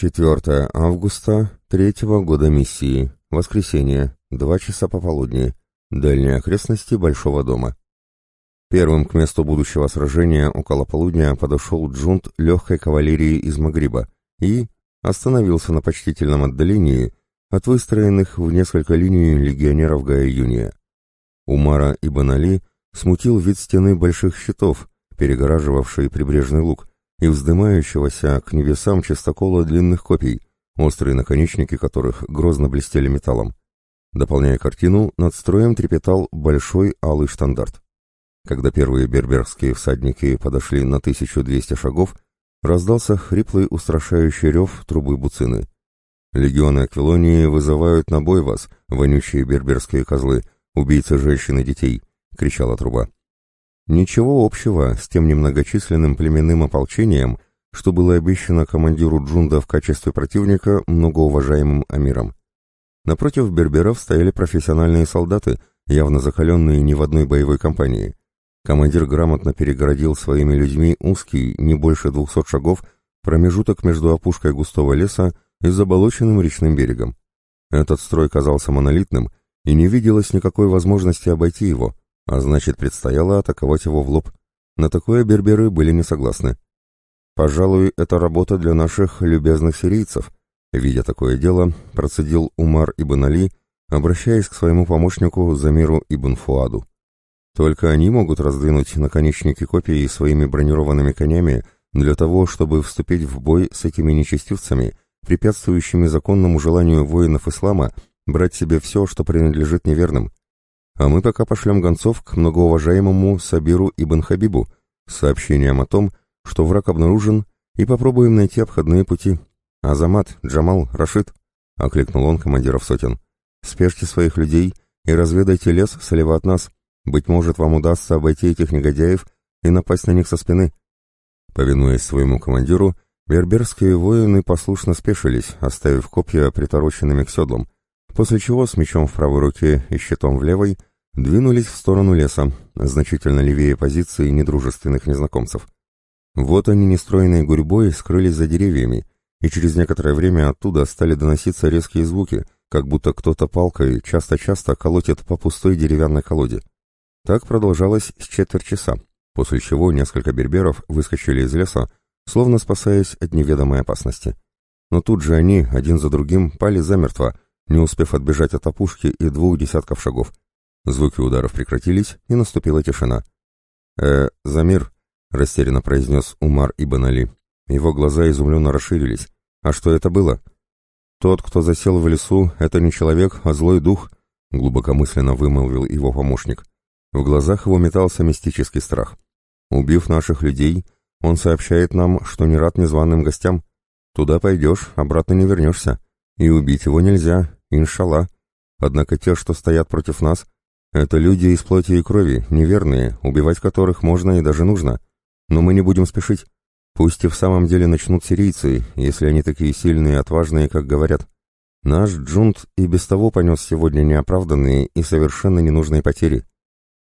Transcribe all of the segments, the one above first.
4 августа третьего года миссии. Воскресенье. Два часа пополудни. Дальние окрестности Большого дома. Первым к месту будущего сражения около полудня подошел джунт легкой кавалерии из Магриба и остановился на почтительном отдалении от выстроенных в несколько линий легионеров Гая Юния. Умара ибн Али смутил вид стены больших щитов, перегораживавшей прибрежный луг, и вздымающегося к небесам чистокола длинных копий, острые наконечники которых грозно блестели металлом. Дополняя картину, над строем трепетал большой алый штандарт. Когда первые берберские всадники подошли на 1200 шагов, раздался хриплый устрашающий рев трубы буцины. «Легионы Аквилонии вызывают на бой вас, вонючие берберские козлы, убийцы женщин и детей!» — кричала труба. Ничего общего с тем немногочисленным племенным ополчением, что было обещано командиру Джунда в качестве противника многоуважаемым Амиром. Напротив берберов стояли профессиональные солдаты, явно закаленные не в одной боевой кампании. Командир грамотно перегородил своими людьми узкий, не больше двухсот шагов, промежуток между опушкой густого леса и заболоченным речным берегом. Этот строй казался монолитным, и не виделось никакой возможности обойти его, а значит, предстояло атаковать его в лоб. На такое берберы были не согласны. «Пожалуй, это работа для наших любезных сирийцев», видя такое дело, процедил Умар ибн Али, обращаясь к своему помощнику Замиру ибн Фуаду. Только они могут раздвинуть наконечники копий своими бронированными конями для того, чтобы вступить в бой с этими нечестивцами, препятствующими законному желанию воинов ислама брать себе все, что принадлежит неверным. А мы пока пошлем гонцов к многоуважаемому Сабиру ибн Хабибу с сообщением о том, что враг обнаружен, и попробуем найти обходные пути. Азамат, Джамал, Рашид, — окликнул он командиров сотен. Спешьте своих людей и разведайте лес слева от нас. Быть может, вам удастся обойти этих негодяев и напасть на них со спины. Повинуясь своему командиру, берберские воины послушно спешились, оставив копья притороченными к седлам, после чего с мечом в правой руке и щитом в левой двинулись в сторону леса, значительно левее позиции недружественных незнакомцев. Вот они нестроенной гурьбой скрылись за деревьями, и через некоторое время оттуда стали доноситься резкие звуки, как будто кто-то палкой часто-часто колотит по пустой деревянной колоде. Так продолжалось с четверть часа, после чего несколько берберов выскочили из леса, словно спасаясь от неведомой опасности. Но тут же они, один за другим, пали замертво, не успев отбежать от опушки и двух десятков шагов. Звуки ударов прекратились, и наступила тишина. «Э, Замир», — растерянно произнес Умар Ибн Али. Его глаза изумленно расширились. «А что это было?» «Тот, кто засел в лесу, это не человек, а злой дух», — глубокомысленно вымолвил его помощник. В глазах его метался мистический страх. «Убив наших людей, он сообщает нам, что не рад незваным гостям. Туда пойдешь, обратно не вернешься. И убить его нельзя, иншалла. Однако те, что стоят против нас, это люди из плоти и крови, неверные, убивать которых можно и даже нужно. Но мы не будем спешить. Пусть и в самом деле начнут сирийцы, если они такие сильные и отважные, как говорят. Наш джунт и без того понес сегодня неоправданные и совершенно ненужные потери.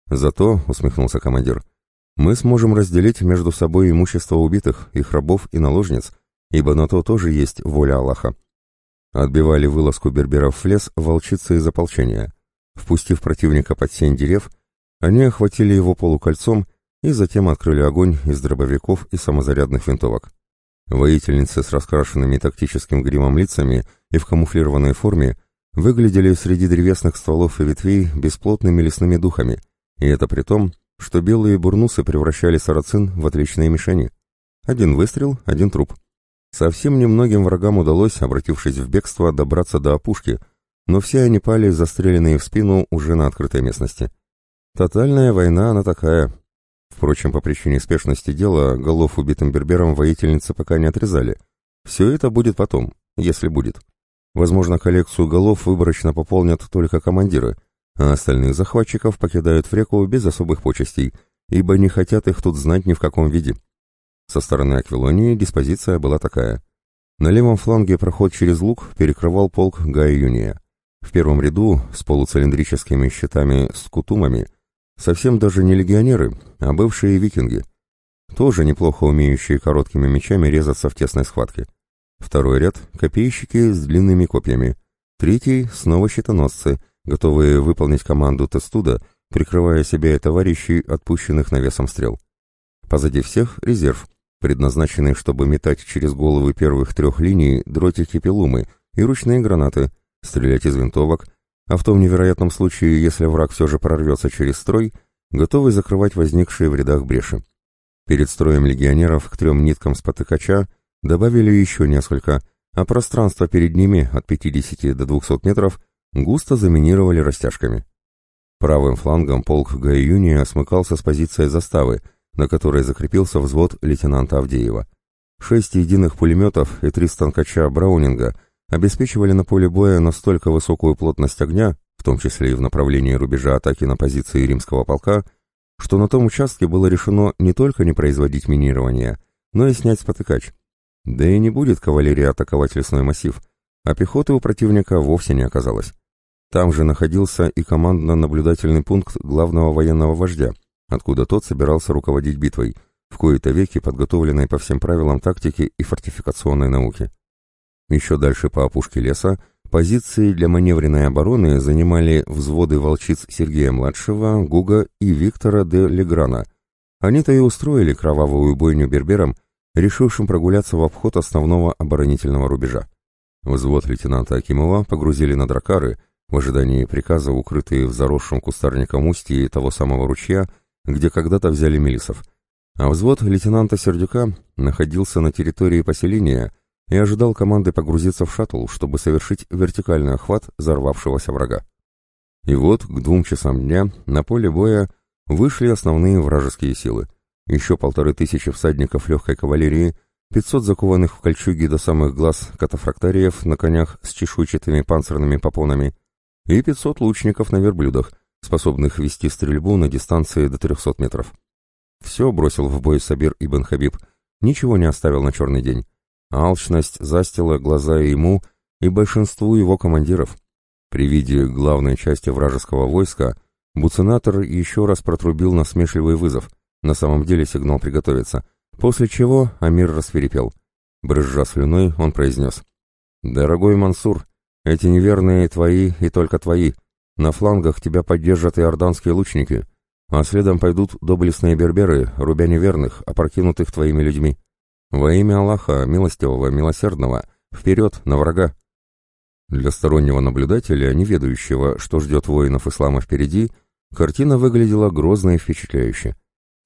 Зато, — усмехнулся командир, — мы сможем разделить между собой имущество убитых, их рабов и наложниц, ибо на то тоже есть воля Аллаха. Отбивали вылазку берберов в лес волчицы из ополчения — Впустив противника под сень дерев, они охватили его полукольцом и затем открыли огонь из дробовиков и самозарядных винтовок. Воительницы с раскрашенными тактическим гримом лицами и в камуфлированной форме выглядели среди древесных стволов и ветвей бесплотными лесными духами, и это при том, что белые бурнусы превращали сарацин в отличные мишени. Один выстрел, один труп. Совсем немногим врагам удалось, обратившись в бегство, добраться до опушки, но все они пали, застреленные в спину уже на открытой местности. Тотальная война она такая. Впрочем, по причине спешности дела голов убитым берберам воительницы пока не отрезали. Все это будет потом, если будет. Возможно, коллекцию голов выборочно пополнят только командиры, а остальных захватчиков покидают в реку без особых почестей, ибо не хотят их тут знать ни в каком виде. Со стороны Аквилонии диспозиция была такая. На левом фланге проход через луг перекрывал полк Гая Юния. В первом ряду с полуцилиндрическими щитами с кутумами совсем даже не легионеры, а бывшие викинги, тоже неплохо умеющие короткими мечами резаться в тесной схватке. Второй ряд — копейщики с длинными копьями. Третий — снова щитоносцы, готовые выполнить команду Тестуда, прикрывая себя и товарищей, отпущенных навесом стрел. Позади всех — резерв, предназначенный, чтобы метать через головы первых трех линий дротики пилумы и ручные гранаты, стрелять из винтовок, а в том невероятном случае, если враг все же прорвется через строй, готовый закрывать возникшие в рядах бреши. Перед строем легионеров к трем ниткам спотыкача добавили еще несколько, а пространство перед ними от 50 до 200 метров густо заминировали растяжками. Правым флангом полк Гаюния смыкался с позиции заставы, на которой закрепился взвод лейтенанта Авдеева. Шесть единых пулеметов и три станкача Браунинга обеспечивали на поле боя настолько высокую плотность огня, в том числе и в направлении рубежа атаки на позиции римского полка, что на том участке было решено не только не производить минирование, но и снять спотыкач. Да и не будет кавалерия атаковать лесной массив, а пехоты у противника вовсе не оказалось. Там же находился и командно-наблюдательный пункт главного военного вождя, откуда тот собирался руководить битвой, в кои-то веки подготовленной по всем правилам тактики и фортификационной науки. Еще дальше по опушке леса позиции для маневренной обороны занимали взводы волчиц Сергея-младшего, Гуга и Виктора де Леграна. Они-то и устроили кровавую бойню берберам, решившим прогуляться в обход основного оборонительного рубежа. Взвод лейтенанта Акимова погрузили на дракары, в ожидании приказа, укрытые в заросшем кустарником устье того самого ручья, где когда-то взяли милисов. А взвод лейтенанта Сердюка находился на территории поселения и ожидал команды погрузиться в шаттл, чтобы совершить вертикальный охват взорвавшегося врага. И вот к двум часам дня на поле боя вышли основные вражеские силы. Еще полторы тысячи всадников легкой кавалерии, пятьсот закованных в кольчуги до самых глаз катафрактариев на конях с чешуйчатыми панцирными попонами и пятьсот лучников на верблюдах, способных вести стрельбу на дистанции до 300 метров. Все бросил в бой Сабир Ибн Хабиб, ничего не оставил на черный день. Алчность застила глаза ему и большинству его командиров. При виде главной части вражеского войска Буцинатор еще раз протрубил насмешливый вызов, на самом деле сигнал приготовиться, после чего Амир рассверепел. Брызжа слюной, он произнес. «Дорогой Мансур, эти неверные твои и только твои. На флангах тебя поддержат иорданские лучники, а следом пойдут доблестные берберы, рубя неверных, опрокинутых твоими людьми. Во имя Аллаха, милостивого, милосердного, вперед, на врага!» Для стороннего наблюдателя, не ведающего, что ждет воинов ислама впереди, картина выглядела грозно и впечатляюще.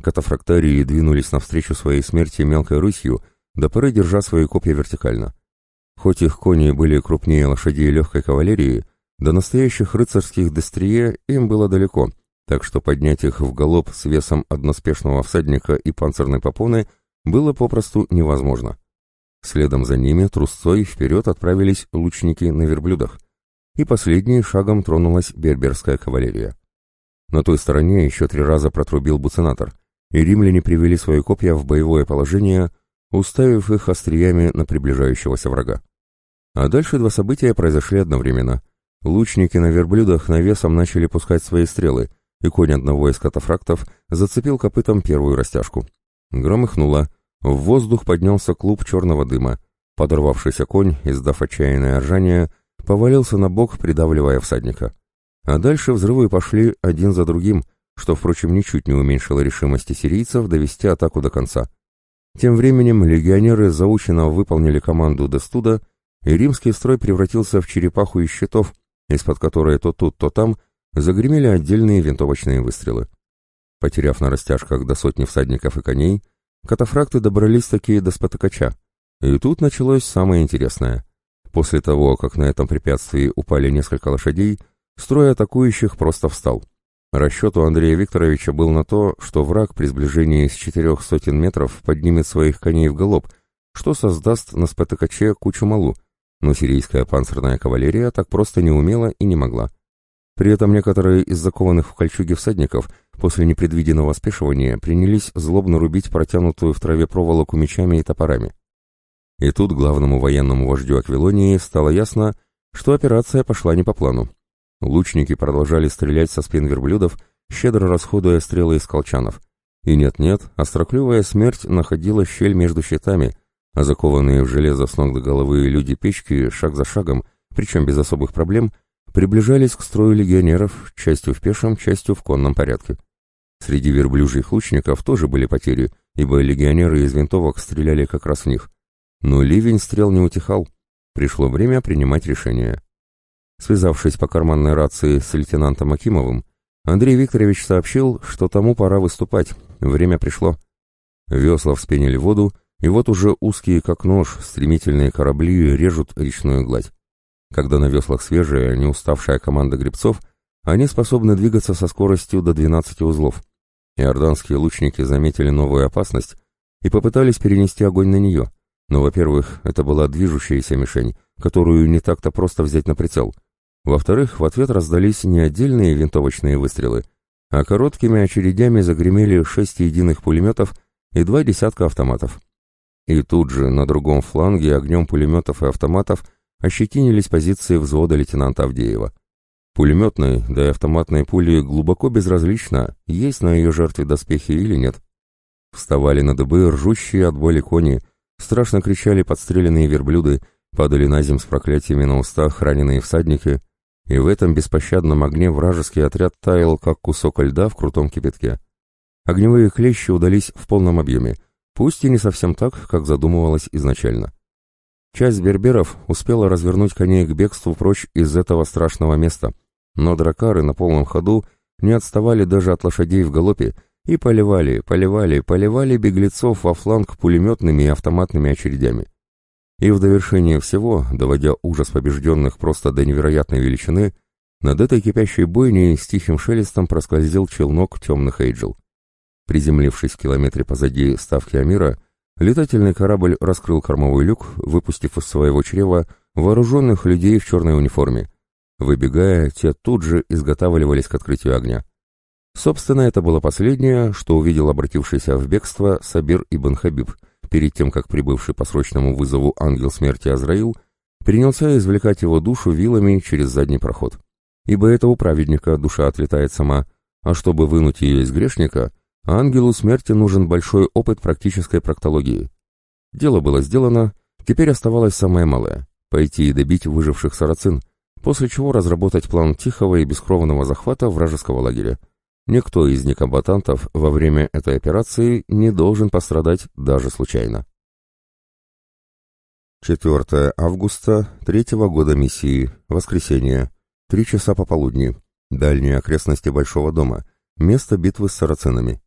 Катафрактарии двинулись навстречу своей смерти мелкой рысью, до поры держа свои копья вертикально. Хоть их кони были крупнее лошадей легкой кавалерии, до настоящих рыцарских дестрие им было далеко, так что поднять их в галоп с весом односпешного всадника и панцирной попоны было попросту невозможно. Следом за ними трусцой вперед отправились лучники на верблюдах, и последней шагом тронулась берберская кавалерия. На той стороне еще три раза протрубил буцинатор, и римляне привели свои копья в боевое положение, уставив их остриями на приближающегося врага. А дальше два события произошли одновременно. Лучники на верблюдах навесом начали пускать свои стрелы, и конь одного из катафрактов зацепил копытом первую растяжку. Громыхнуло, в воздух поднялся клуб черного дыма. Подорвавшийся конь, издав отчаянное ржание, повалился на бок, придавливая всадника. А дальше взрывы пошли один за другим, что, впрочем, ничуть не уменьшило решимости сирийцев довести атаку до конца. Тем временем легионеры заученно выполнили команду Дестуда, и римский строй превратился в черепаху из щитов, из-под которой то тут, то там загремели отдельные винтовочные выстрелы. Потеряв на растяжках до сотни всадников и коней, катафракты добрались такие до спотыкача. И тут началось самое интересное. После того, как на этом препятствии упали несколько лошадей, строй атакующих просто встал. Расчет у Андрея Викторовича был на то, что враг при сближении с четырех сотен метров поднимет своих коней в галоп, что создаст на спотыкаче кучу малу, но сирийская панцирная кавалерия так просто не умела и не могла. При этом некоторые из закованных в кольчуге всадников после непредвиденного спешивания принялись злобно рубить протянутую в траве проволоку мечами и топорами. И тут главному военному вождю Аквилонии стало ясно, что операция пошла не по плану. Лучники продолжали стрелять со спин верблюдов, щедро расходуя стрелы из колчанов. И нет-нет, остроклювая смерть находила щель между щитами, а закованные в железо с ног до головы люди-печки шаг за шагом, причем без особых проблем, приближались к строю легионеров, частью в пешем, частью в конном порядке. Среди верблюжьих лучников тоже были потери, ибо легионеры из винтовок стреляли как раз в них. Но ливень стрел не утихал. Пришло время принимать решение. Связавшись по карманной рации с лейтенантом Акимовым, Андрей Викторович сообщил, что тому пора выступать, время пришло. Весла вспенили воду, и вот уже узкие, как нож, стремительные корабли режут речную гладь. Когда на веслах свежая, не уставшая команда гребцов, они способны двигаться со скоростью до 12 узлов. Иорданские лучники заметили новую опасность и попытались перенести огонь на нее. Но, во-первых, это была движущаяся мишень, которую не так-то просто взять на прицел. Во-вторых, в ответ раздались не отдельные винтовочные выстрелы, а короткими очередями загремели шесть единых пулеметов и два десятка автоматов. И тут же на другом фланге огнем пулеметов и автоматов ощетинились позиции взвода лейтенанта Авдеева. Пулеметной, да и автоматной пули глубоко безразлично, есть на ее жертве доспехи или нет. Вставали на дыбы ржущие от боли кони, страшно кричали подстреленные верблюды, падали на земь с проклятиями на устах раненые всадники, и в этом беспощадном огне вражеский отряд таял, как кусок льда в крутом кипятке. Огневые клещи удались в полном объеме, пусть и не совсем так, как задумывалось изначально. Часть берберов успела развернуть коней к бегству прочь из этого страшного места, но дракары на полном ходу не отставали даже от лошадей в галопе и поливали, поливали, поливали беглецов во фланг пулеметными и автоматными очередями. И в довершение всего, доводя ужас побежденных просто до невероятной величины, над этой кипящей бойней с тихим шелестом проскользил челнок темных Эйджел. Приземлившись в километре позади ставки Амира, летательный корабль раскрыл кормовой люк, выпустив из своего чрева вооруженных людей в черной униформе. Выбегая, те тут же изготавливались к открытию огня. Собственно, это было последнее, что увидел обратившийся в бегство Сабир ибн Хабиб, перед тем, как прибывший по срочному вызову ангел смерти Азраил принялся извлекать его душу вилами через задний проход. Ибо это у праведника душа отлетает сама, а чтобы вынуть ее из грешника — Ангелу смерти нужен большой опыт практической проктологии. Дело было сделано, теперь оставалось самое малое — пойти и добить выживших сарацин, после чего разработать план тихого и бескровного захвата вражеского лагеря. Никто из некомбатантов во время этой операции не должен пострадать даже случайно. 4 августа третьего года миссии, воскресенье, три часа пополудни, дальние окрестности Большого дома, место битвы с сарацинами.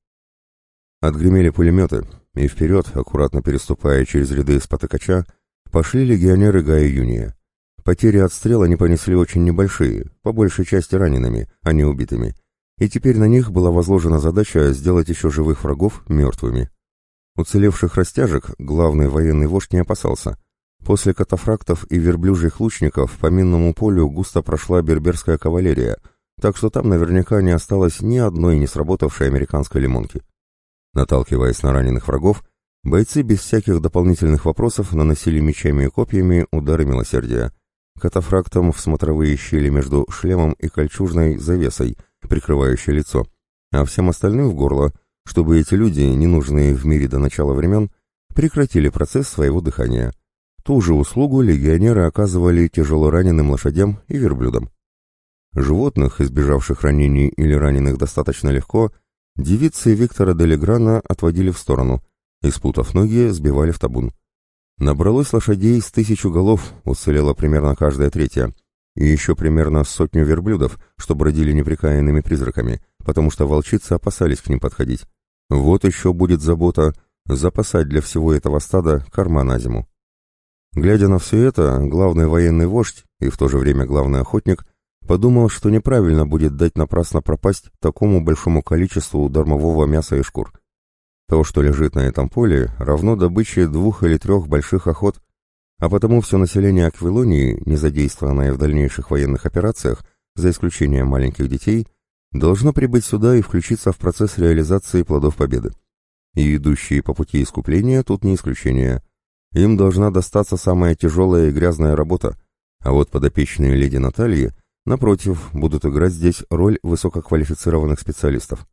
Отгремели пулеметы, и вперед, аккуратно переступая через ряды спотыкача, пошли легионеры Гая Юния. Потери от стрел они понесли очень небольшие, по большей части ранеными, а не убитыми, и теперь на них была возложена задача сделать еще живых врагов мертвыми. Уцелевших растяжек главный военный вождь не опасался. После катафрактов и верблюжьих лучников по минному полю густо прошла берберская кавалерия, так что там наверняка не осталось ни одной не сработавшей американской лимонки. Наталкиваясь на раненых врагов, бойцы без всяких дополнительных вопросов наносили мечами и копьями удары милосердия, катафрактом в смотровые щели между шлемом и кольчужной завесой, прикрывающей лицо, а всем остальным в горло, чтобы эти люди, ненужные в мире до начала времен, прекратили процесс своего дыхания. Ту же услугу легионеры оказывали тяжело раненым лошадям и верблюдам. Животных, избежавших ранений или раненых достаточно легко, Девицы Виктора Делеграна отводили в сторону, и, спутав ноги, сбивали в табун. Набралось лошадей с тысячу голов, уцелела примерно каждая третья, и еще примерно сотню верблюдов, что бродили неприкаянными призраками, потому что волчицы опасались к ним подходить. Вот еще будет забота запасать для всего этого стада корма на зиму. Глядя на все это, главный военный вождь и в то же время главный охотник – Подумал, что неправильно будет дать напрасно пропасть такому большому количеству дармового мяса и шкур. То, что лежит на этом поле, равно добыче двух или трех больших охот, а потому все население Аквилонии, не задействованное в дальнейших военных операциях, за исключением маленьких детей, должно прибыть сюда и включиться в процесс реализации плодов победы. И идущие по пути искупления тут не исключение. Им должна достаться самая тяжелая и грязная работа, а вот подопечные леди Натальи – Напротив, будут играть здесь роль высококвалифицированных специалистов.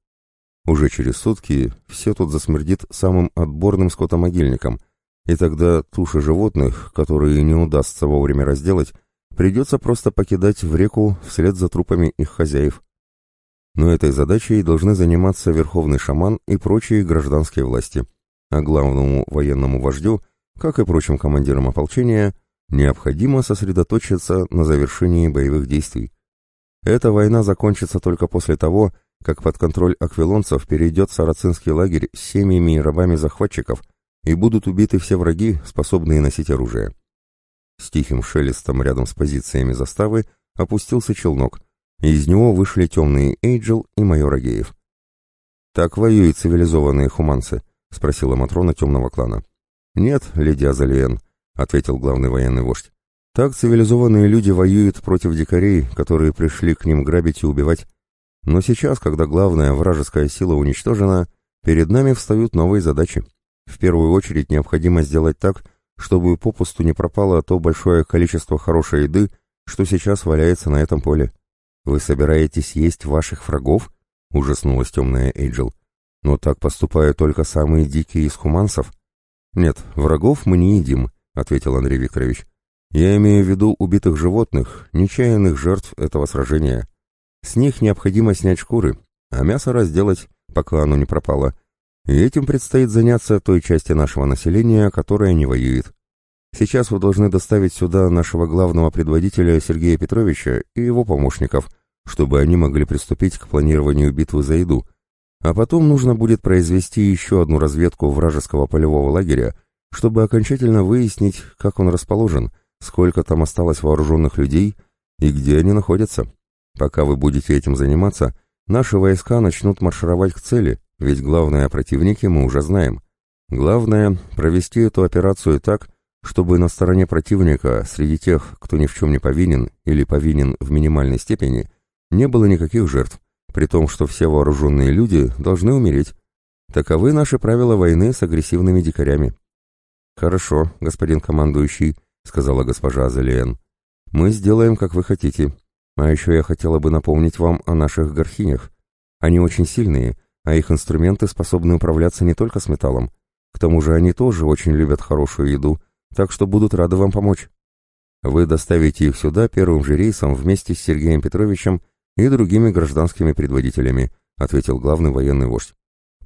Уже через сутки все тут засмердит самым отборным скотомогильником, и тогда туши животных, которые не удастся вовремя разделать, придется просто покидать в реку вслед за трупами их хозяев. Но этой задачей должны заниматься верховный шаман и прочие гражданские власти, а главному военному вождю, как и прочим командирам ополчения, необходимо сосредоточиться на завершении боевых действий. Эта война закончится только после того, как под контроль аквилонцев перейдет сарацинский лагерь с семьями и рабами захватчиков, и будут убиты все враги, способные носить оружие. С тихим шелестом рядом с позициями заставы опустился челнок, и из него вышли темные Эйджел и майор Агеев. «Так воюют цивилизованные хуманцы?» — спросила Матрона темного клана. «Нет, леди Азалиен», — ответил главный военный вождь. «Так цивилизованные люди воюют против дикарей, которые пришли к ним грабить и убивать. Но сейчас, когда главная вражеская сила уничтожена, перед нами встают новые задачи. В первую очередь необходимо сделать так, чтобы попусту не пропало то большое количество хорошей еды, что сейчас валяется на этом поле. Вы собираетесь есть ваших врагов? Ужаснулась темная Эйджел. Но так поступают только самые дикие из хуманцев. Нет, врагов мы не едим, ответил Андрей Викторович. Я имею в виду убитых животных, нечаянных жертв этого сражения. С них необходимо снять шкуры, а мясо разделать, пока оно не пропало, и этим предстоит заняться той части нашего населения, которая не воюет. Сейчас вы должны доставить сюда нашего главного предводителя Сергея Петровича и его помощников, чтобы они могли приступить к планированию битвы за еду. А потом нужно будет произвести еще одну разведку вражеского полевого лагеря, чтобы окончательно выяснить, как он расположен, сколько там осталось вооруженных людей и где они находятся. Пока вы будете этим заниматься, наши войска начнут маршировать к цели, ведь главное о противнике мы уже знаем. Главное — провести эту операцию так, чтобы на стороне противника, среди тех, кто ни в чем не повинен или повинен в минимальной степени, не было никаких жертв, при том, что все вооруженные люди должны умереть. Таковы наши правила войны с агрессивными дикарями. «Хорошо, господин командующий», — сказала госпожа Азалиен. «Мы сделаем, как вы хотите. А еще я хотела бы напомнить вам о наших горхинях. Они очень сильные, а их инструменты способны управляться не только с металлом. К тому же они тоже очень любят хорошую еду, так что будут рады вам помочь. Вы доставите их сюда первым же рейсом вместе с Сергеем Петровичем и другими гражданскими предводителями, ответил главный военный вождь.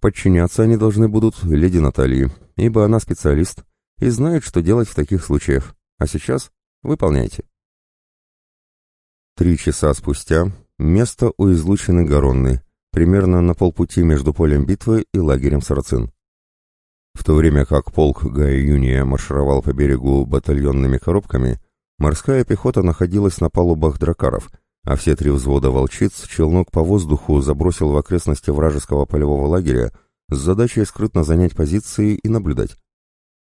Подчиняться они должны будут леди Натальи, ибо она специалист и знает, что делать в таких случаях. А сейчас выполняйте. Три часа спустя место у излучины Гаронны, примерно на полпути между полем битвы и лагерем Сарацин. В то время как полк Гая Юния маршировал по берегу батальонными коробками, морская пехота находилась на палубах дракаров, а все три взвода волчиц челнок по воздуху забросил в окрестности вражеского полевого лагеря с задачей скрытно занять позиции и наблюдать.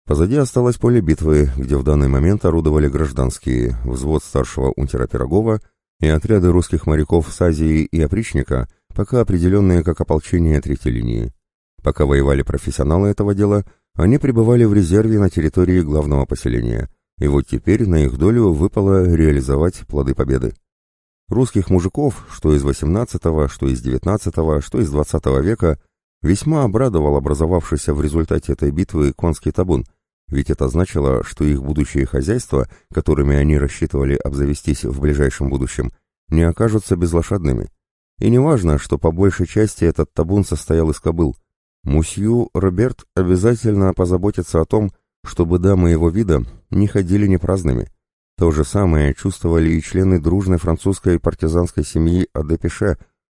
Позади осталось поле битвы, где в данный момент орудовали гражданские, взвод старшего унтера Пирогова и отряды русских моряков с Азии и опричника, пока определенные как ополчение третьей линии. Пока воевали профессионалы этого дела, они пребывали в резерве на территории главного поселения, и вот теперь на их долю выпало реализовать плоды победы. Русских мужиков, что из XVIII, что из XIX, что из XX века, весьма обрадовал образовавшийся в результате этой битвы конский табун, ведь это значило, что их будущие хозяйства, которыми они рассчитывали обзавестись в ближайшем будущем, не окажутся безлошадными. И не важно, что по большей части этот табун состоял из кобыл. Мусью Роберт обязательно позаботится о том, чтобы дамы его вида не ходили непраздными. То же самое чувствовали и члены дружной французской партизанской семьи Адепише,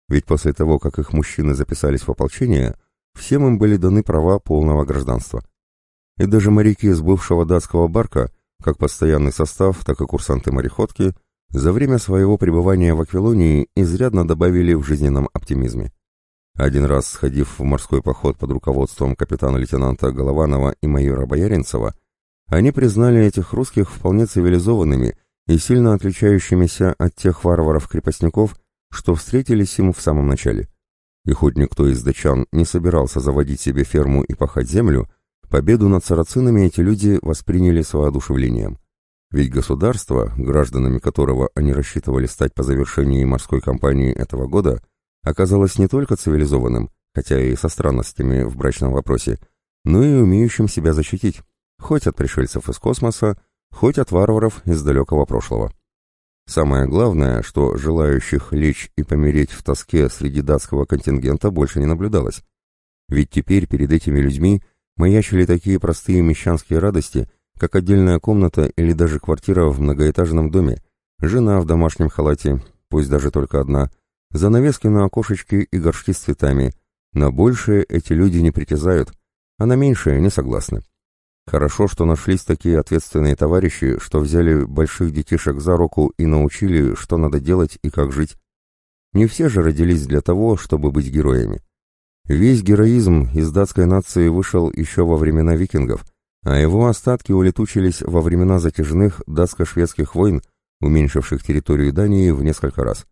ведь после того, как их мужчины записались в ополчение, всем им были даны права полного гражданства. И даже моряки с бывшего датского барка, как постоянный состав, так и курсанты-мореходки – за время своего пребывания в Аквилонии изрядно добавили в жизненном оптимизме. Один раз, сходив в морской поход под руководством капитана-лейтенанта Голованова и майора Бояринцева, они признали этих русских вполне цивилизованными и сильно отличающимися от тех варваров-крепостников, что встретились им в самом начале. И хоть никто из датчан не собирался заводить себе ферму и пахать землю, победу над сарацинами эти люди восприняли с воодушевлением. Ведь государство, гражданами которого они рассчитывали стать по завершении морской кампании этого года, оказалось не только цивилизованным, хотя и со странностями в брачном вопросе, но и умеющим себя защитить. хоть от пришельцев из космоса, хоть от варваров из далекого прошлого. Самое главное, что желающих лечь и помереть в тоске среди датского контингента больше не наблюдалось. Ведь теперь перед этими людьми маячили такие простые мещанские радости, как отдельная комната или даже квартира в многоэтажном доме, жена в домашнем халате, пусть даже только одна, занавески на окошечке и горшки с цветами. На большее эти люди не притязают, а на меньшее не согласны. Хорошо, что нашлись такие ответственные товарищи, что взяли больших детишек за руку и научили, что надо делать и как жить. Не все же родились для того, чтобы быть героями. Весь героизм из датской нации вышел еще во времена викингов, а его остатки улетучились во времена затяжных датско-шведских войн, уменьшивших территорию Дании в несколько раз.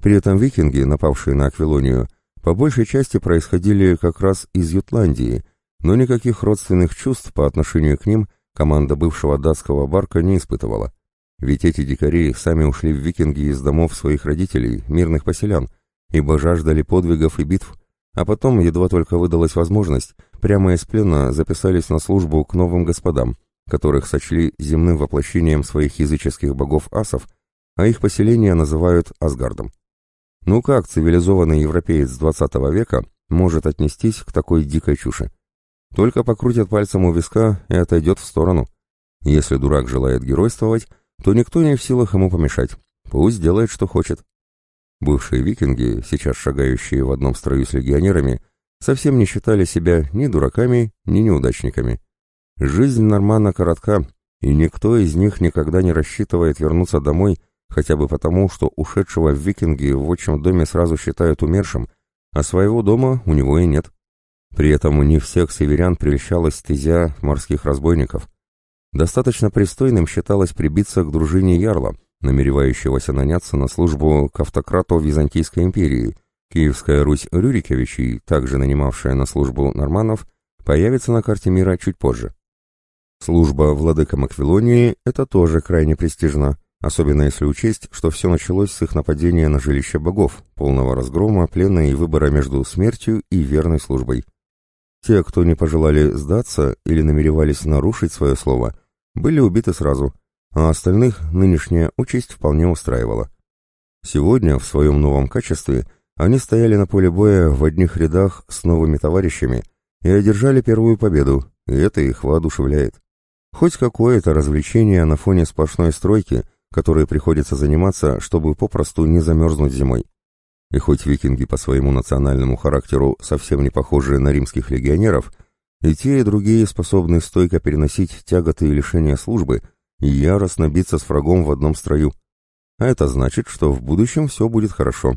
При этом викинги, напавшие на Аквилонию, по большей части происходили как раз из Ютландии – но никаких родственных чувств по отношению к ним команда бывшего датского барка не испытывала. Ведь эти дикари сами ушли в викинги из домов своих родителей, мирных поселян, ибо жаждали подвигов и битв, а потом, едва только выдалась возможность, прямо из плена записались на службу к новым господам, которых сочли земным воплощением своих языческих богов-асов, а их поселение называют Асгардом. Ну как цивилизованный европеец XX века может отнестись к такой дикой чуши? Только покрутит пальцем у виска и отойдет в сторону. Если дурак желает геройствовать, то никто не в силах ему помешать. Пусть делает, что хочет. Бывшие викинги, сейчас шагающие в одном строю с легионерами, совсем не считали себя ни дураками, ни неудачниками. Жизнь нормально коротка, и никто из них никогда не рассчитывает вернуться домой, хотя бы потому, что ушедшего в викинги в отчим доме сразу считают умершим, а своего дома у него и нет. При этом не всех северян прельщалась стезя морских разбойников. Достаточно пристойным считалось прибиться к дружине Ярла, намеревающегося наняться на службу к автократу Византийской империи. Киевская Русь Рюриковичей, также нанимавшая на службу норманов, появится на карте мира чуть позже. Служба владыка Маквилонии – это тоже крайне престижно, особенно если учесть, что все началось с их нападения на жилище богов, полного разгрома, плена и выбора между смертью и верной службой. Те, кто не пожелали сдаться или намеревались нарушить свое слово, были убиты сразу, а остальных нынешняя участь вполне устраивала. Сегодня, в своем новом качестве, они стояли на поле боя в одних рядах с новыми товарищами и одержали первую победу, и это их воодушевляет. Хоть какое-то развлечение на фоне сплошной стройки, которой приходится заниматься, чтобы попросту не замерзнуть зимой. И хоть викинги по своему национальному характеру совсем не похожи на римских легионеров, и те, и другие способны стойко переносить тяготы и лишения службы и яростно биться с врагом в одном строю. А это значит, что в будущем все будет хорошо.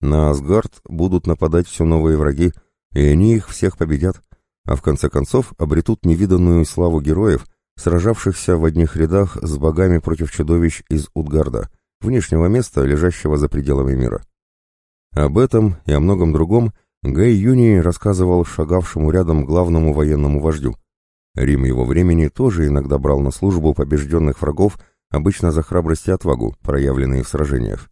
На Асгард будут нападать все новые враги, и они их всех победят, а в конце концов обретут невиданную славу героев, сражавшихся в одних рядах с богами против чудовищ из Утгарда, внешнего места, лежащего за пределами мира. Об этом и о многом другом Гай Юни рассказывал шагавшему рядом главному военному вождю. Рим его времени тоже иногда брал на службу побежденных врагов, обычно за храбрость и отвагу, проявленные в сражениях.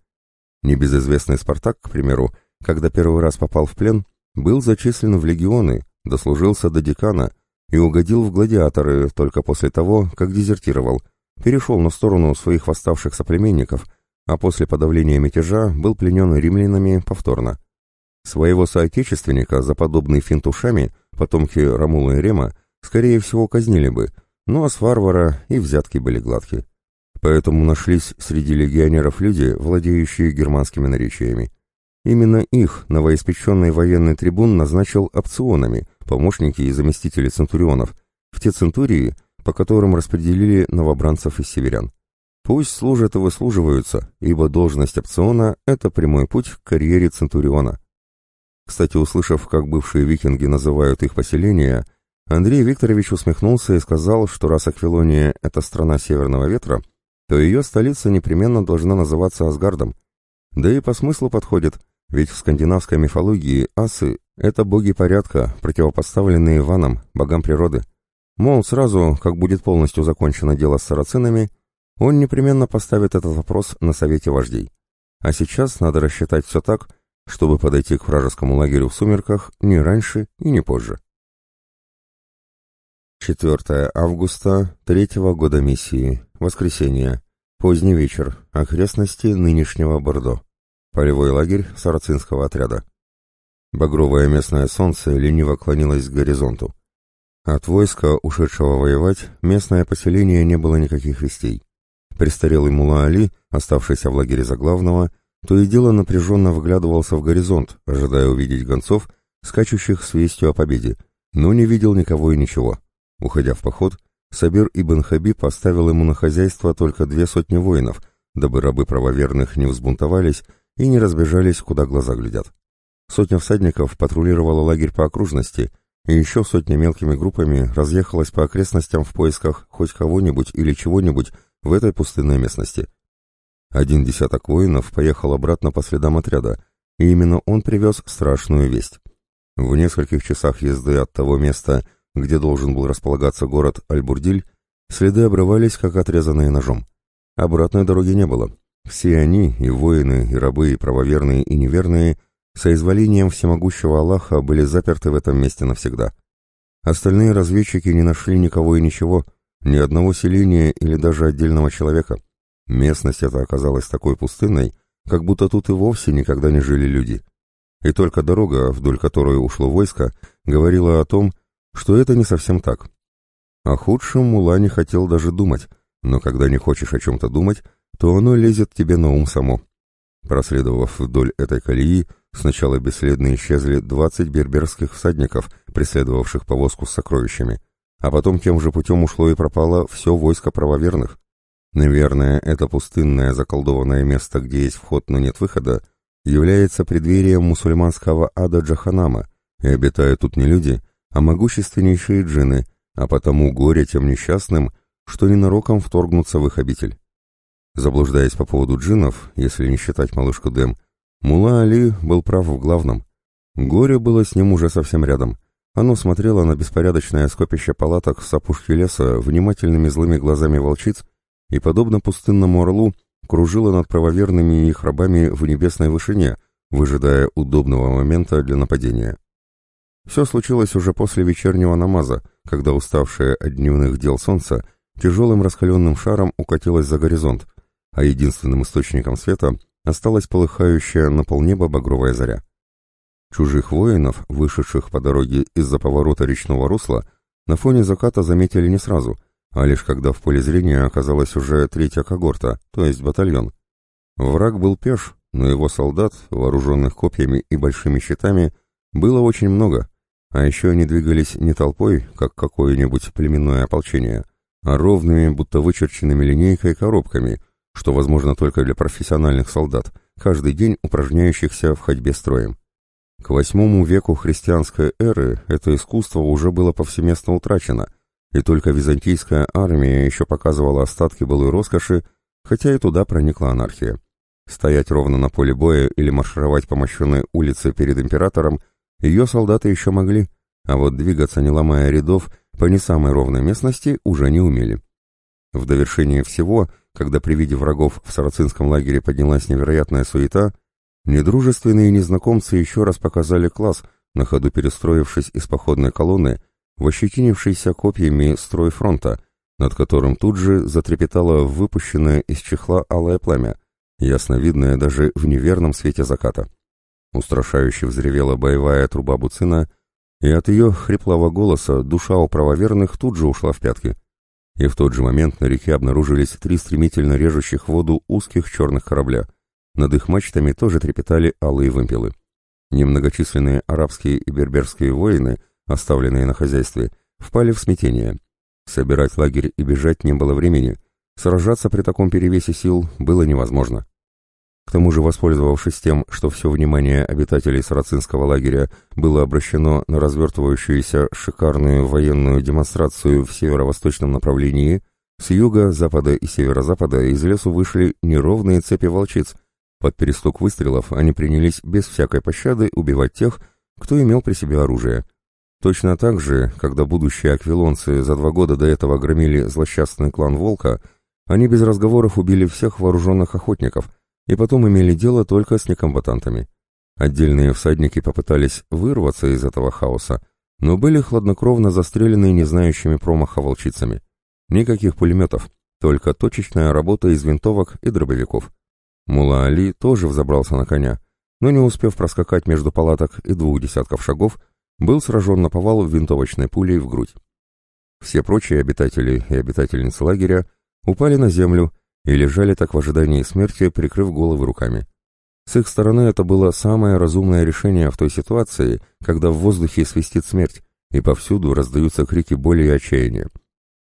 Небезызвестный Спартак, к примеру, когда первый раз попал в плен, был зачислен в легионы, дослужился до декана и угодил в гладиаторы только после того, как дезертировал, перешел на сторону своих восставших соплеменников а после подавления мятежа был пленен римлянами повторно. Своего соотечественника за подобный финт ушами потомки Рамула и Рема скорее всего казнили бы, но с варвара и взятки были гладкие. Поэтому нашлись среди легионеров люди, владеющие германскими наречиями. Именно их новоиспеченный военный трибун назначил опционами, помощники и заместители центурионов, в те центурии, по которым распределили новобранцев из северян. Пусть служат и выслуживаются, ибо должность опциона – это прямой путь к карьере Центуриона. Кстати, услышав, как бывшие викинги называют их поселения, Андрей Викторович усмехнулся и сказал, что раз Аквилония – это страна Северного Ветра, то ее столица непременно должна называться Асгардом. Да и по смыслу подходит, ведь в скандинавской мифологии асы – это боги порядка, противопоставленные ванам, богам природы. Мол, сразу, как будет полностью закончено дело с сарацинами – он непременно поставит этот вопрос на совете вождей. А сейчас надо рассчитать все так, чтобы подойти к вражескому лагерю в сумерках не раньше и не позже. 4 августа третьего года миссии. Воскресенье. Поздний вечер. Окрестности нынешнего Бордо. Полевой лагерь сарацинского отряда. Багровое местное солнце лениво клонилось к горизонту. От войска, ушедшего воевать, местное поселение не было никаких вестей. Престарелый Мула Али, оставшийся в лагере за главного, то и дело напряженно вглядывался в горизонт, ожидая увидеть гонцов, скачущих с вестью о победе, но не видел никого и ничего. Уходя в поход, Сабир ибн Хабиб поставил ему на хозяйство только две сотни воинов, дабы рабы правоверных не взбунтовались и не разбежались, куда глаза глядят. Сотня всадников патрулировала лагерь по окружности, и еще сотня мелкими группами разъехалась по окрестностям в поисках хоть кого-нибудь или чего-нибудь в этой пустынной местности. Один десяток воинов поехал обратно по следам отряда, и именно он привез страшную весть. В нескольких часах езды от того места, где должен был располагаться город Аль-Бурдиль, следы обрывались, как отрезанные ножом. Обратной дороги не было. Все они, и воины, и рабы, и правоверные, и неверные, соизволением всемогущего Аллаха были заперты в этом месте навсегда. Остальные разведчики не нашли никого и ничего, ни одного селения или даже отдельного человека. Местность эта оказалась такой пустынной, как будто тут и вовсе никогда не жили люди. И только дорога, вдоль которой ушло войско, говорила о том, что это не совсем так. О худшем Мула не хотел даже думать, но когда не хочешь о чем-то думать, то оно лезет тебе на ум само. Проследовав вдоль этой колеи, сначала бесследно исчезли двадцать берберских всадников, преследовавших повозку с сокровищами, а потом тем же путем ушло и пропало все войско правоверных. Наверное, это пустынное заколдованное место, где есть вход, но нет выхода, является преддверием мусульманского ада Джаханама, и обитают тут не люди, а могущественнейшие джинны, а потому горе тем несчастным, что ненароком вторгнутся в их обитель. Заблуждаясь по поводу джиннов, если не считать малышку Дэм, Мула Али был прав в главном. Горе было с ним уже совсем рядом. Оно смотрело на беспорядочное скопище палаток с опушки леса внимательными злыми глазами волчиц и, подобно пустынному орлу, кружило над правоверными и их рабами в небесной вышине, выжидая удобного момента для нападения. Все случилось уже после вечернего намаза, когда уставшее от дневных дел солнце тяжелым раскаленным шаром укатилось за горизонт, а единственным источником света осталась полыхающая на полнеба багровая заря. Чужих воинов, вышедших по дороге из-за поворота речного русла, на фоне заката заметили не сразу, а лишь когда в поле зрения оказалась уже третья когорта, то есть батальон. Враг был пеш, но его солдат, вооруженных копьями и большими щитами, было очень много, а еще они двигались не толпой, как какое-нибудь племенное ополчение, а ровными, будто вычерченными линейкой коробками, что возможно только для профессиональных солдат, каждый день упражняющихся в ходьбе строем. К восьмому веку христианской эры это искусство уже было повсеместно утрачено, и только византийская армия еще показывала остатки былой роскоши, хотя и туда проникла анархия. Стоять ровно на поле боя или маршировать по мощенной улице перед императором – ее солдаты еще могли, а вот двигаться, не ломая рядов, по не самой ровной местности уже не умели. В довершение всего, когда при виде врагов в сарацинском лагере поднялась невероятная суета, недружественные незнакомцы еще раз показали класс, на ходу перестроившись из походной колонны в ощетинившийся копьями строй фронта, над которым тут же затрепетало выпущенное из чехла алое пламя, ясно видное даже в неверном свете заката. Устрашающе взревела боевая труба Буцина, и от ее хриплого голоса душа у правоверных тут же ушла в пятки. И в тот же момент на реке обнаружились три стремительно режущих воду узких черных корабля. Над их мачтами тоже трепетали алые вымпелы. Немногочисленные арабские и берберские воины, оставленные на хозяйстве, впали в смятение. Собирать лагерь и бежать не было времени. Сражаться при таком перевесе сил было невозможно. К тому же, воспользовавшись тем, что все внимание обитателей сарацинского лагеря было обращено на развертывающуюся шикарную военную демонстрацию в северо-восточном направлении, с юга, запада и северо-запада из лесу вышли неровные цепи волчиц. Под перестук выстрелов они принялись без всякой пощады убивать тех, кто имел при себе оружие. Точно так же, когда будущие аквилонцы за два года до этого громили злосчастный клан Волка, они без разговоров убили всех вооруженных охотников – и потом имели дело только с некомбатантами. Отдельные всадники попытались вырваться из этого хаоса, но были хладнокровно застрелены не знающими промаха волчицами. Никаких пулеметов, только точечная работа из винтовок и дробовиков. Мула Али тоже взобрался на коня, но не успев проскакать между палаток и двух десятков шагов, был сражен на повал винтовочной пулей в грудь. Все прочие обитатели и обитательницы лагеря упали на землю и лежали так в ожидании смерти, прикрыв головы руками. С их стороны это было самое разумное решение в той ситуации, когда в воздухе свистит смерть, и повсюду раздаются крики боли и отчаяния.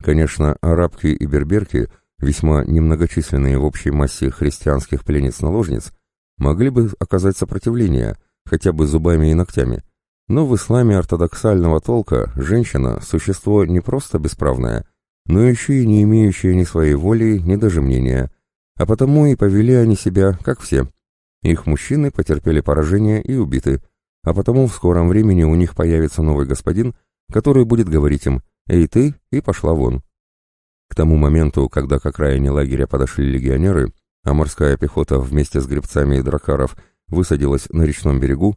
Конечно, арабки и берберки, весьма немногочисленные в общей массе христианских пленниц-наложниц, могли бы оказать сопротивление, хотя бы зубами и ногтями, но в исламе ортодоксального толка женщина – существо не просто бесправное, но еще и не имеющее ни своей воли, ни даже мнения, а потому и повели они себя, как все. Их мужчины потерпели поражение и убиты, а потому в скором времени у них появится новый господин, который будет говорить им «Эй ты!» и пошла вон. К тому моменту, когда к окраине лагеря подошли легионеры, а морская пехота вместе с гребцами и дракаров высадилась на речном берегу,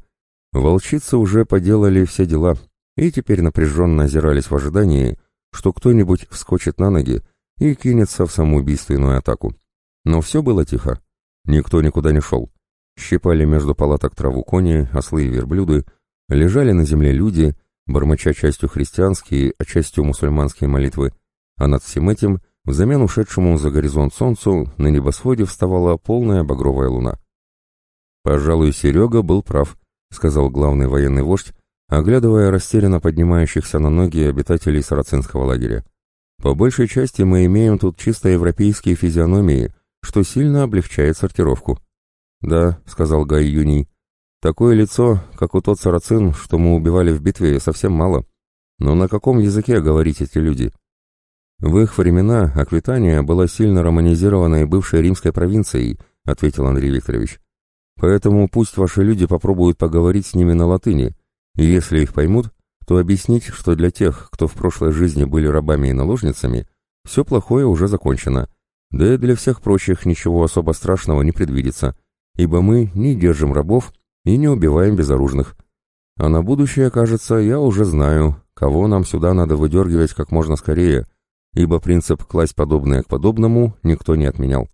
Волчицы уже поделали все дела и теперь напряженно озирались в ожидании, что кто-нибудь вскочит на ноги и кинется в самоубийственную атаку. Но все было тихо. Никто никуда не шел. Щипали между палаток траву кони, ослы и верблюды, лежали на земле люди, бормоча частью христианские, а частью мусульманские молитвы, а над всем этим, взамен ушедшему за горизонт солнцу, на небосводе вставала полная багровая луна. Пожалуй, Серега был прав. — сказал главный военный вождь, оглядывая растерянно поднимающихся на ноги обитателей сарацинского лагеря. «По большей части мы имеем тут чисто европейские физиономии, что сильно облегчает сортировку». «Да», — сказал Гай Юний, — «такое лицо, как у тот сарацин, что мы убивали в битве, совсем мало. Но на каком языке говорить эти люди?» «В их времена Аквитания была сильно романизированной бывшей римской провинцией», — ответил Андрей Викторович. Поэтому пусть ваши люди попробуют поговорить с ними на латыни, и если их поймут, то объяснить, что для тех, кто в прошлой жизни были рабами и наложницами, все плохое уже закончено, да и для всех прочих ничего особо страшного не предвидится, ибо мы не держим рабов и не убиваем безоружных. А на будущее, кажется, я уже знаю, кого нам сюда надо выдергивать как можно скорее, ибо принцип «класть подобное к подобному» никто не отменял.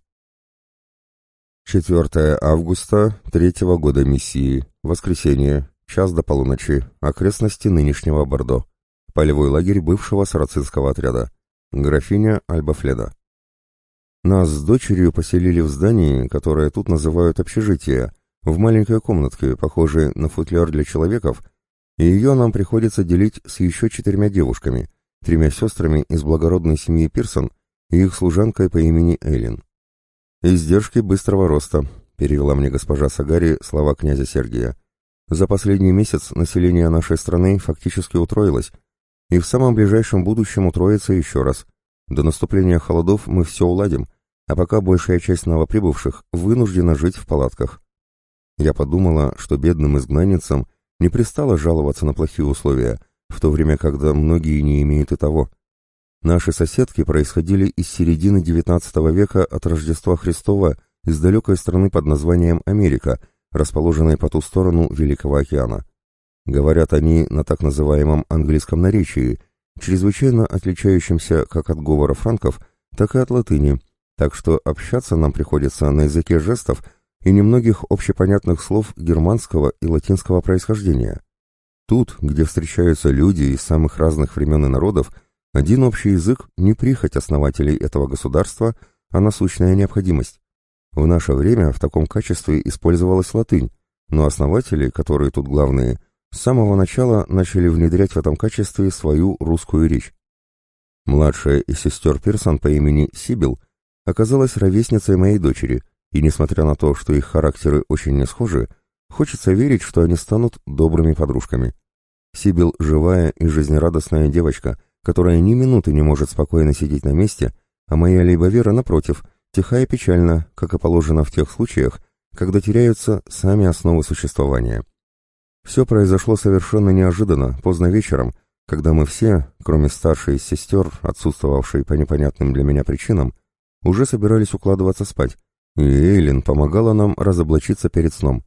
4 августа третьего года миссии. Воскресенье. Час до полуночи. Окрестности нынешнего Бордо. Полевой лагерь бывшего сарацинского отряда. Графиня Альбафледа. Нас с дочерью поселили в здании, которое тут называют общежитие, в маленькой комнатке, похожей на футляр для человеков, и ее нам приходится делить с еще четырьмя девушками, тремя сестрами из благородной семьи Пирсон и их служанкой по имени Эллен. «Издержки быстрого роста», — перевела мне госпожа Сагари слова князя Сергия. «За последний месяц население нашей страны фактически утроилось, и в самом ближайшем будущем утроится еще раз. До наступления холодов мы все уладим, а пока большая часть новоприбывших вынуждена жить в палатках». Я подумала, что бедным изгнанницам не пристало жаловаться на плохие условия, в то время, когда многие не имеют и того. Наши соседки происходили из середины XIX века от Рождества Христова из далекой страны под названием Америка, расположенной по ту сторону Великого океана. Говорят они на так называемом английском наречии, чрезвычайно отличающемся как от говора франков, так и от латыни, так что общаться нам приходится на языке жестов и немногих общепонятных слов германского и латинского происхождения. Тут, где встречаются люди из самых разных времен и народов, один общий язык – не прихоть основателей этого государства, а насущная необходимость. В наше время в таком качестве использовалась латынь, но основатели, которые тут главные, с самого начала начали внедрять в этом качестве свою русскую речь. Младшая из сестер Пирсон по имени Сибил оказалась ровесницей моей дочери, и несмотря на то, что их характеры очень не схожи, хочется верить, что они станут добрыми подружками. Сибил – живая и жизнерадостная девочка – которая ни минуты не может спокойно сидеть на месте, а моя Лейбовера, напротив, тиха и печальна, как и положено в тех случаях, когда теряются сами основы существования. Все произошло совершенно неожиданно, поздно вечером, когда мы все, кроме старшей из сестер, отсутствовавшей по непонятным для меня причинам, уже собирались укладываться спать, и Эйлин помогала нам разоблачиться перед сном.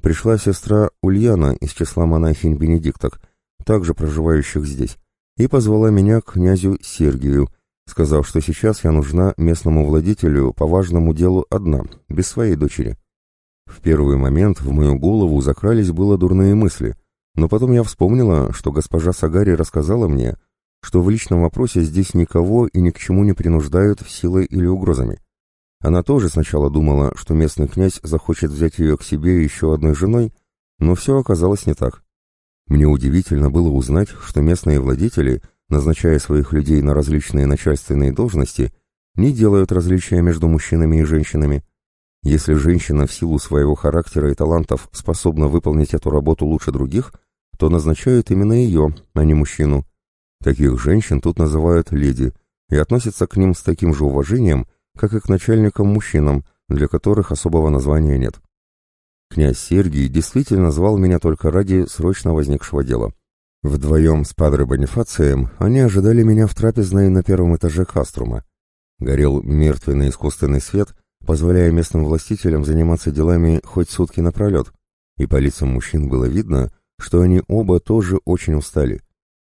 Пришла сестра Ульяна из числа монахинь-бенедикток, также проживающих здесь, и позвала меня к князю Сергию, сказав, что сейчас я нужна местному владетелю по важному делу одна, без своей дочери. В первый момент в мою голову закрались было дурные мысли, но потом я вспомнила, что госпожа Сагари рассказала мне, что в личном вопросе здесь никого и ни к чему не принуждают силой или угрозами. Она тоже сначала думала, что местный князь захочет взять ее к себе еще одной женой, но все оказалось не так. Мне удивительно было узнать, что местные владетели, назначая своих людей на различные начальственные должности, не делают различия между мужчинами и женщинами. Если женщина в силу своего характера и талантов способна выполнить эту работу лучше других, то назначают именно ее, а не мужчину. Таких женщин тут называют леди и относятся к ним с таким же уважением, как и к начальникам-мужчинам, для которых особого названия нет. Князь Сергий действительно звал меня только ради срочно возникшего дела. Вдвоем с Падре Бонифацием они ожидали меня в трапезной на первом этаже Каструма. Горел мертвенный искусственный свет, позволяя местным властителям заниматься делами хоть сутки напролет, и по лицам мужчин было видно, что они оба тоже очень устали.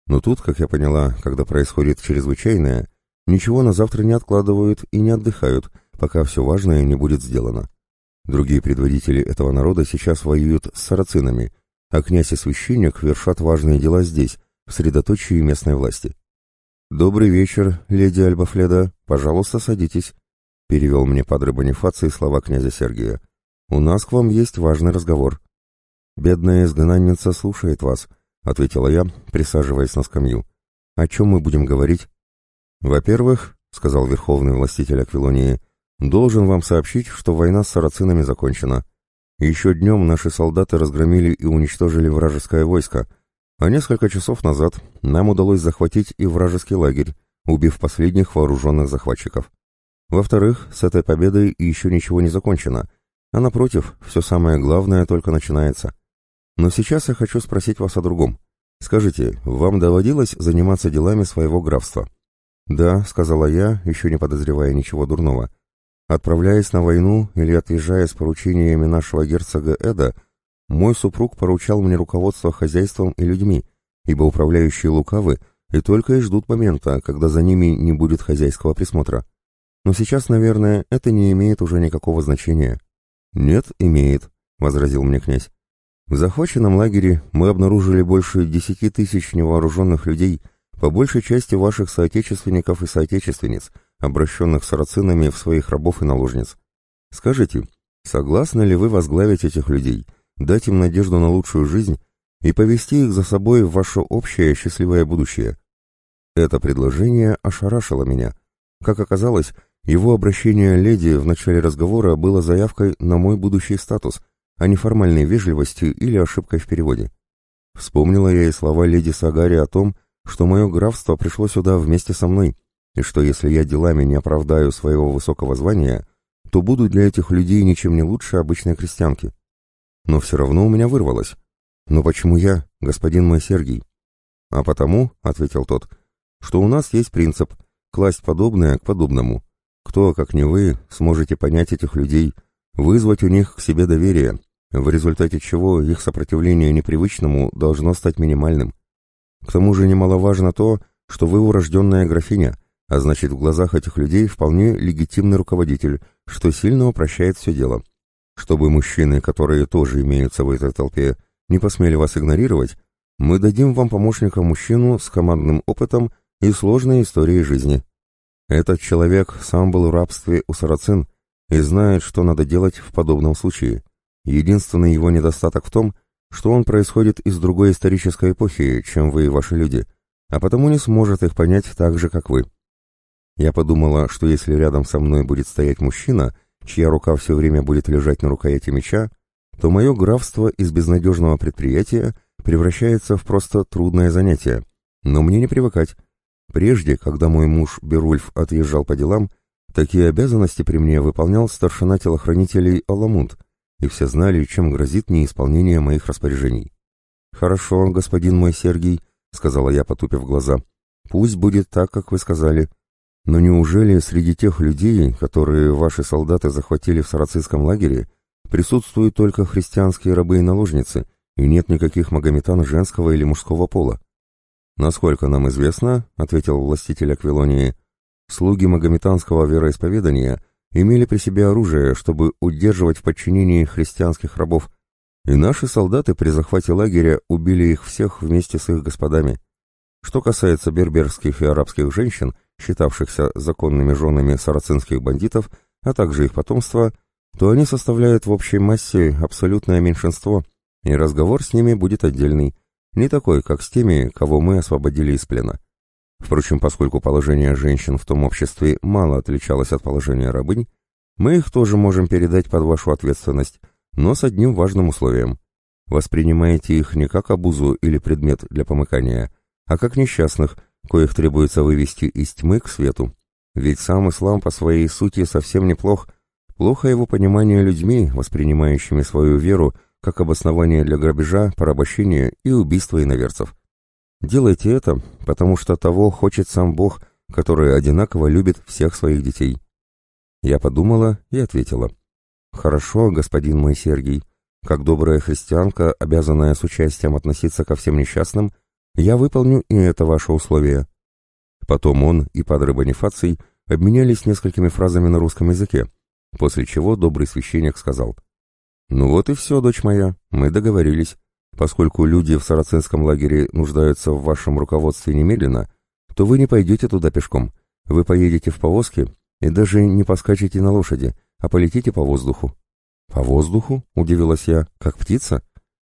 Но тут, как я поняла, когда происходит чрезвычайное, Ничего на завтра не откладывают и не отдыхают, пока все важное не будет сделано. Другие предводители этого народа сейчас воюют с сарацинами, а князь и священник вершат важные дела здесь, в средоточии местной власти. «Добрый вечер, леди Альбафледа. Пожалуйста, садитесь», — перевел мне падре Бонифаций слова князя Сергия. «У нас к вам есть важный разговор». «Бедная изгнанница слушает вас», — ответила я, присаживаясь на скамью. «О чем мы будем говорить?» «Во-первых, — сказал верховный властитель Аквилонии, — должен вам сообщить, что война с сарацинами закончена. Еще днем наши солдаты разгромили и уничтожили вражеское войско, а несколько часов назад нам удалось захватить и вражеский лагерь, убив последних вооруженных захватчиков. Во-вторых, с этой победой еще ничего не закончено, а напротив, все самое главное только начинается. Но сейчас я хочу спросить вас о другом. Скажите, вам доводилось заниматься делами своего графства?» «Да», — сказала я, еще не подозревая ничего дурного. «Отправляясь на войну или отъезжая с поручениями нашего герцога Эда, мой супруг поручал мне руководство хозяйством и людьми, ибо управляющие лукавы и только и ждут момента, когда за ними не будет хозяйского присмотра. Но сейчас, наверное, это не имеет уже никакого значения». «Нет, имеет», — возразил мне князь. «В захваченном лагере мы обнаружили больше десяти тысяч невооруженных людей — по большей части ваших соотечественников и соотечественниц, обращенных сарацинами в своих рабов и наложниц. Скажите, согласны ли вы возглавить этих людей, дать им надежду на лучшую жизнь и повести их за собой в ваше общее счастливое будущее? Это предложение ошарашило меня. Как оказалось, его обращение леди в начале разговора было заявкой на мой будущий статус, а не формальной вежливостью или ошибкой в переводе. Вспомнила я и слова леди Сагари о том, что мое графство пришло сюда вместе со мной, и что если я делами не оправдаю своего высокого звания, то буду для этих людей ничем не лучше обычной крестьянки. Но все равно у меня вырвалось. Но почему я, господин мой Сергий? А потому, — ответил тот, — что у нас есть принцип класть подобное к подобному. Кто, как не вы, сможете понять этих людей, вызвать у них к себе доверие, в результате чего их сопротивление непривычному должно стать минимальным. К тому же немаловажно то, что вы урожденная графиня, а значит в глазах этих людей вполне легитимный руководитель, что сильно упрощает все дело. Чтобы мужчины, которые тоже имеются в этой толпе, не посмели вас игнорировать, мы дадим вам помощника-мужчину с командным опытом и сложной историей жизни. Этот человек сам был в рабстве у сарацин и знает, что надо делать в подобном случае. Единственный его недостаток в том, что он происходит из другой исторической эпохи, чем вы и ваши люди, а потому не сможет их понять так же, как вы. Я подумала, что если рядом со мной будет стоять мужчина, чья рука все время будет лежать на рукояти меча, то мое графство из безнадежного предприятия превращается в просто трудное занятие. Но мне не привыкать. Прежде, когда мой муж Берульф отъезжал по делам, такие обязанности при мне выполнял старшина телохранителей Аламунд, и все знали, чем грозит неисполнение моих распоряжений. «Хорошо, господин мой Сергий», — сказала я, потупив глаза. «Пусть будет так, как вы сказали. Но неужели среди тех людей, которые ваши солдаты захватили в сарацинском лагере, присутствуют только христианские рабы и наложницы, и нет никаких магометан женского или мужского пола?» «Насколько нам известно, — ответил властитель Аквилонии, — слуги магометанского вероисповедания имели при себе оружие, чтобы удерживать в подчинении христианских рабов, и наши солдаты при захвате лагеря убили их всех вместе с их господами. Что касается берберских и арабских женщин, считавшихся законными женами сарацинских бандитов, а также их потомства, то они составляют в общей массе абсолютное меньшинство, и разговор с ними будет отдельный, не такой, как с теми, кого мы освободили из плена. Впрочем, поскольку положение женщин в том обществе мало отличалось от положения рабынь, мы их тоже можем передать под вашу ответственность, но с одним важным условием. Воспринимаете их не как обузу или предмет для помыкания, а как несчастных, коих требуется вывести из тьмы к свету. Ведь сам ислам по своей сути совсем неплох, плохо его понимание людьми, воспринимающими свою веру как обоснование для грабежа, порабощения и убийства иноверцев. Делайте это, потому что того хочет сам Бог, который одинаково любит всех своих детей. Я подумала и ответила. Хорошо, господин мой Сергий, как добрая христианка, обязанная с участием относиться ко всем несчастным, я выполню и это ваше условие. Потом он и падре Бонифаций обменялись несколькими фразами на русском языке, после чего добрый священник сказал — «Ну вот и все, дочь моя, мы договорились. Поскольку люди в сарацинском лагере нуждаются в вашем руководстве немедленно, то вы не пойдете туда пешком. Вы поедете в повозке и даже не поскачете на лошади, а полетите по воздуху». «По воздуху?» — удивилась я. «Как птица?»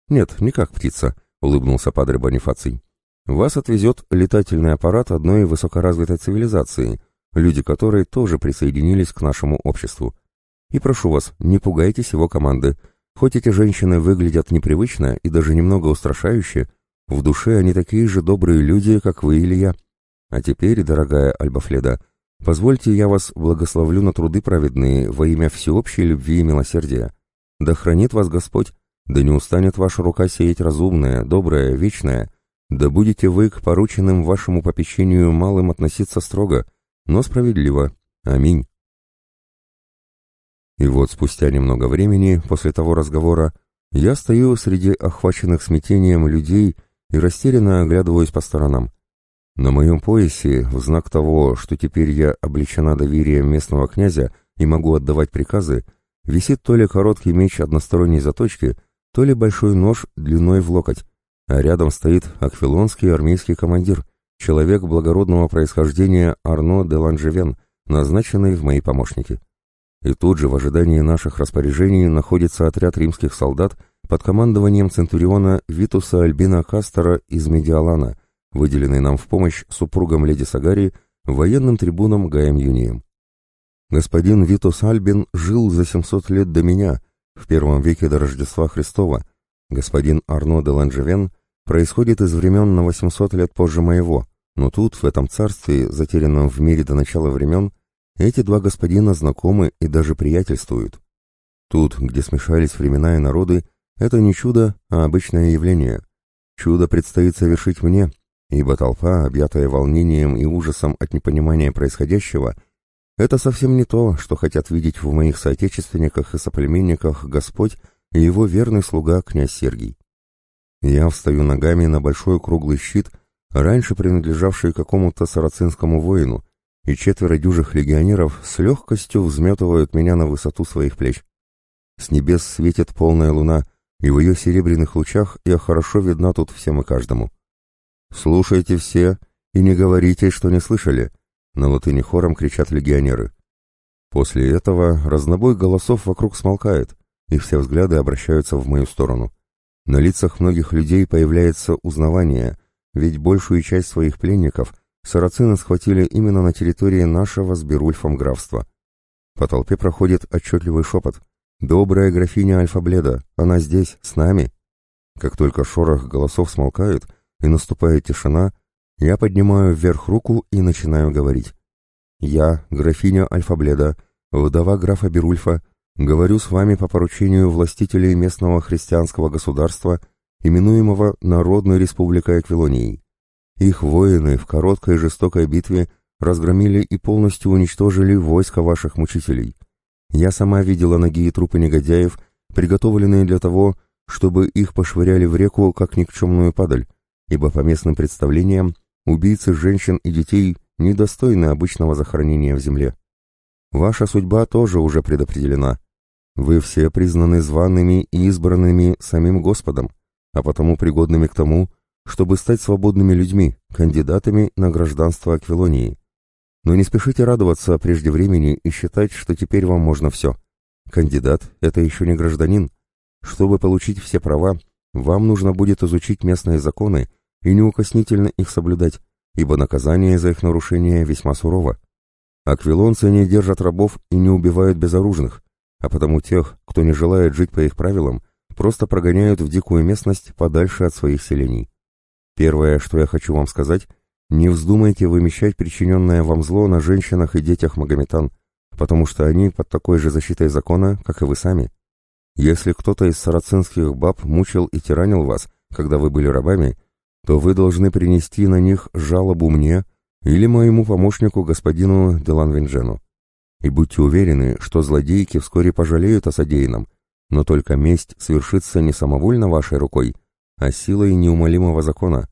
«Нет, не как птица», — улыбнулся падре Бонифаций. «Вас отвезет летательный аппарат одной высокоразвитой цивилизации, люди которой тоже присоединились к нашему обществу. И прошу вас, не пугайтесь его команды. Хоть эти женщины выглядят непривычно и даже немного устрашающе, в душе они такие же добрые люди, как вы или я. А теперь, дорогая Альбафледа, позвольте я вас благословлю на труды праведные во имя всеобщей любви и милосердия. Да хранит вас Господь, да не устанет ваша рука сеять разумное, доброе, вечное, да будете вы к порученным вашему попечению малым относиться строго, но справедливо. Аминь. И вот спустя немного времени после того разговора я стою среди охваченных смятением людей и растерянно оглядываюсь по сторонам. На моем поясе, в знак того, что теперь я облечена доверием местного князя и могу отдавать приказы, висит то ли короткий меч односторонней заточки, то ли большой нож длиной в локоть, а рядом стоит аквилонский армейский командир, человек благородного происхождения Арно де Ланжевен, назначенный в мои помощники. И тут же в ожидании наших распоряжений находится отряд римских солдат под командованием центуриона Витуса Альбина Кастера из Медиалана, выделенный нам в помощь супругам леди Сагари, военным трибуном Гаем Юнием. Господин Витус Альбин жил за 700 лет до меня, в первом веке до Рождества Христова. Господин Арно де Ланжевен происходит из времен на 800 лет позже моего, но тут, в этом царстве, затерянном в мире до начала времен, эти два господина знакомы и даже приятельствуют. Тут, где смешались времена и народы, это не чудо, а обычное явление. Чудо предстоит совершить мне, ибо толпа, объятая волнением и ужасом от непонимания происходящего, это совсем не то, что хотят видеть в моих соотечественниках и соплеменниках Господь и его верный слуга князь Сергий. Я встаю ногами на большой круглый щит, раньше принадлежавший какому-то сарацинскому воину, и четверо дюжих легионеров с легкостью взметывают меня на высоту своих плеч. С небес светит полная луна, и в ее серебряных лучах я хорошо видна тут всем и каждому. «Слушайте все и не говорите, что не слышали», — на латыни хором кричат легионеры. После этого разнобой голосов вокруг смолкает, и все взгляды обращаются в мою сторону. На лицах многих людей появляется узнавание, ведь большую часть своих пленников сарацины схватили именно на территории нашего с Берульфом графства. По толпе проходит отчетливый шепот. «Добрая графиня Альфа-Бледа, она здесь, с нами!» Как только шорох голосов смолкает и наступает тишина, я поднимаю вверх руку и начинаю говорить. «Я, графиня Альфа-Бледа, вдова графа Берульфа, говорю с вами по поручению властителей местного христианского государства, именуемого Народной Республикой Аквилонией. Их воины в короткой жестокой битве разгромили и полностью уничтожили войско ваших мучителей. Я сама видела ноги и трупы негодяев, приготовленные для того, чтобы их пошвыряли в реку, как никчемную падаль, ибо по местным представлениям убийцы женщин и детей недостойны обычного захоронения в земле. Ваша судьба тоже уже предопределена. Вы все признаны зваными и избранными самим Господом, а потому пригодными к тому, чтобы стать свободными людьми, кандидатами на гражданство Аквилонии. Но не спешите радоваться прежде времени и считать, что теперь вам можно все. Кандидат — это еще не гражданин. Чтобы получить все права, вам нужно будет изучить местные законы и неукоснительно их соблюдать, ибо наказание за их нарушение весьма сурово. Аквилонцы не держат рабов и не убивают безоружных, а потому тех, кто не желает жить по их правилам, просто прогоняют в дикую местность подальше от своих селений. Первое, что я хочу вам сказать, не вздумайте вымещать причиненное вам зло на женщинах и детях магометан, потому что они под такой же защитой закона, как и вы сами. Если кто-то из сарацинских баб мучил и тиранил вас, когда вы были рабами, то вы должны принести на них жалобу мне или моему помощнику господину Деланвинджену. И будьте уверены, что злодейки вскоре пожалеют о содеянном, но только месть свершится не самовольно вашей рукой, а силой неумолимого закона.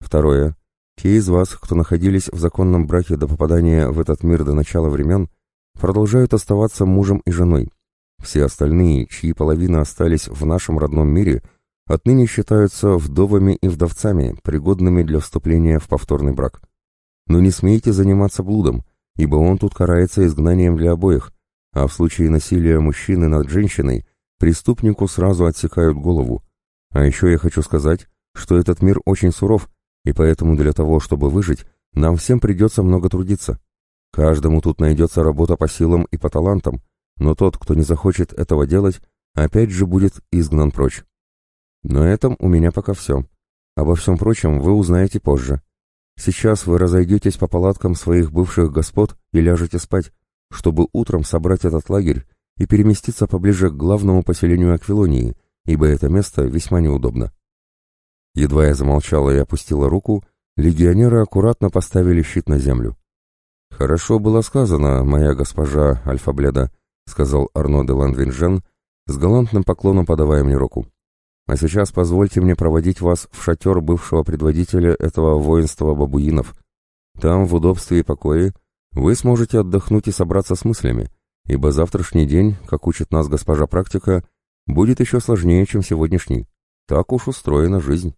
Второе. Те из вас, кто находились в законном браке до попадания в этот мир до начала времен, продолжают оставаться мужем и женой. Все остальные, чьи половины остались в нашем родном мире, отныне считаются вдовами и вдовцами, пригодными для вступления в повторный брак. Но не смейте заниматься блудом, ибо он тут карается изгнанием для обоих, а в случае насилия мужчины над женщиной преступнику сразу отсекают голову. А еще я хочу сказать, что этот мир очень суров, и поэтому для того, чтобы выжить, нам всем придется много трудиться. Каждому тут найдется работа по силам и по талантам, но тот, кто не захочет этого делать, опять же будет изгнан прочь. На этом у меня пока все. Обо всем прочем вы узнаете позже. Сейчас вы разойдетесь по палаткам своих бывших господ и ляжете спать, чтобы утром собрать этот лагерь и переместиться поближе к главному поселению Аквилонии, ибо это место весьма неудобно. Едва я замолчала и опустила руку, легионеры аккуратно поставили щит на землю. «Хорошо было сказано, моя госпожа Альфа-Бледа», — сказал Арно де Ландвинжен, с галантным поклоном подавая мне руку. «А сейчас позвольте мне проводить вас в шатер бывшего предводителя этого воинства бабуинов. Там, в удобстве и покое, вы сможете отдохнуть и собраться с мыслями, ибо завтрашний день, как учит нас госпожа практика, будет еще сложнее, чем сегодняшний. Так уж устроена жизнь».